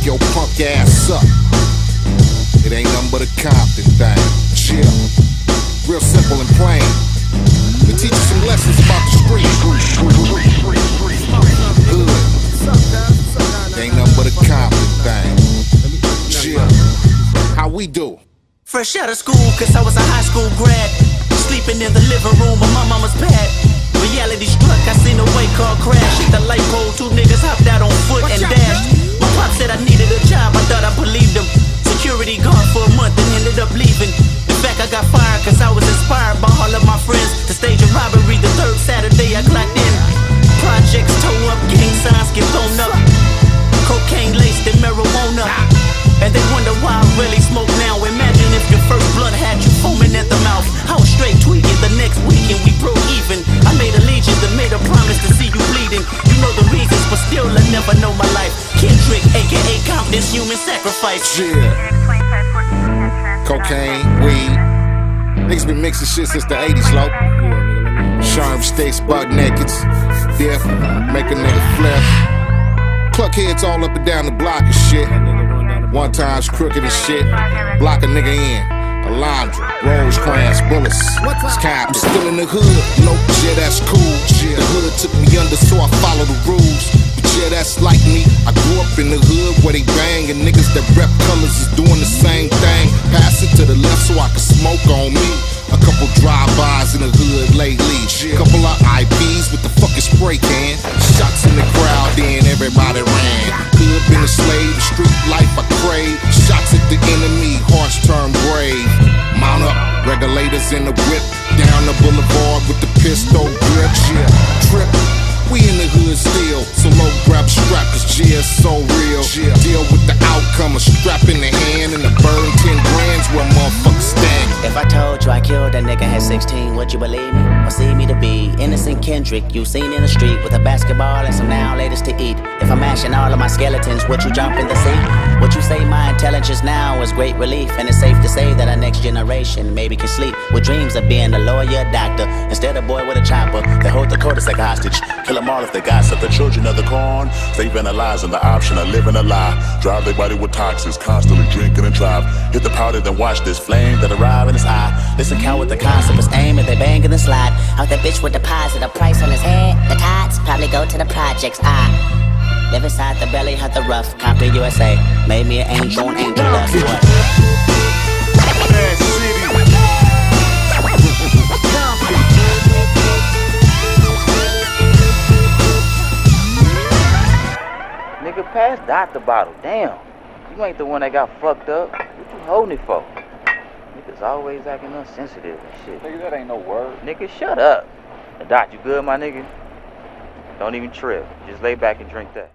wake your punk ass up. It ain't nothing but a Compton thing. Chill. Real simple and plain. We teach you some lessons about the street. Hood. Ain't nothing but a Compton thing. Chill. How we do? Fresh out of school, cause I was a high school grad. Sleeping in the living room of my mama's pad. Saturday I clocked in. Projects toe up, gang signs get blown up. Cocaine laced in marijuana. And they wonder why I really smoke now. Imagine if your first blunt had you foaming at the mouth. I was straight tweaking the next weekend, we broke even. I made allegiance and made a promise to see you bleeding. You know the reasons, but still I never know my life. Kendrick, aka Compton's human sacrifice. Chill. Cocaine, weed. Niggas been mixing shit since the 80s, low. Sharp stakes, buck nakeds. Dip, make a nigga flip. Cluck heads all up and down the block and shit. One time's crooked and shit. Block a nigga in. Alondra, Rosecrans, bullets. Sky, I'm still in the hood. Nope, yeah, that's cool. The hood took me under, so I follow the rules. But yeah, that's like me. I grew up in the hood where they bang, and niggas that rep colors is doing the same thing. Pass it to the left so I can smoke on me. Couple drive-bys in the hood lately. Couple of IPs with the fucking spray can. Shots in the crowd, then everybody ran. Hood been a slave, street life I crave. Shots at the enemy, hearts turn brave. Mount up, regulators in the whip. Down the boulevard with the pistol grip. Trip. We in the hood still, so low grab strap, cause G is so real. Deal with the outcome, a strap in the hand and a burn 10 grands where motherfuckers stand. If I told you I killed a nigga at 16, would you believe me? Or see me to be innocent Kendrick you seen in the street with a basketball and some now latest to eat? I'm mashing all of my skeletons, would you jump in the sea? Would you say my intelligence now is great relief? And it's safe to say that our next generation maybe can sleep with dreams of being a lawyer, doctor, instead of boy with a chopper that hold the cul-de-sac hostage. Kill them all if they gossip. The children of the corn, lives and the option of living a lie. Drive their body with toxins, constantly drinking and drive. Hit the powder, then watch this flame that arrive in his eye. Listen, with the concept is aim and they bang in the slide. Out that bitch with deposit, a price on his head. The tots probably go to the projects. Ah, Live inside the belly of the rough. Compton, USA. Made me an angel and angel dust. What? Nigga, pass Dot the bottle. Damn. You ain't the one that got fucked up. What you holding it for? Niggas always acting unsensitive and shit. Nigga, that ain't no word. Nigga, shut up. Dot, you good, my nigga? Don't even trip. Just lay back and drink that.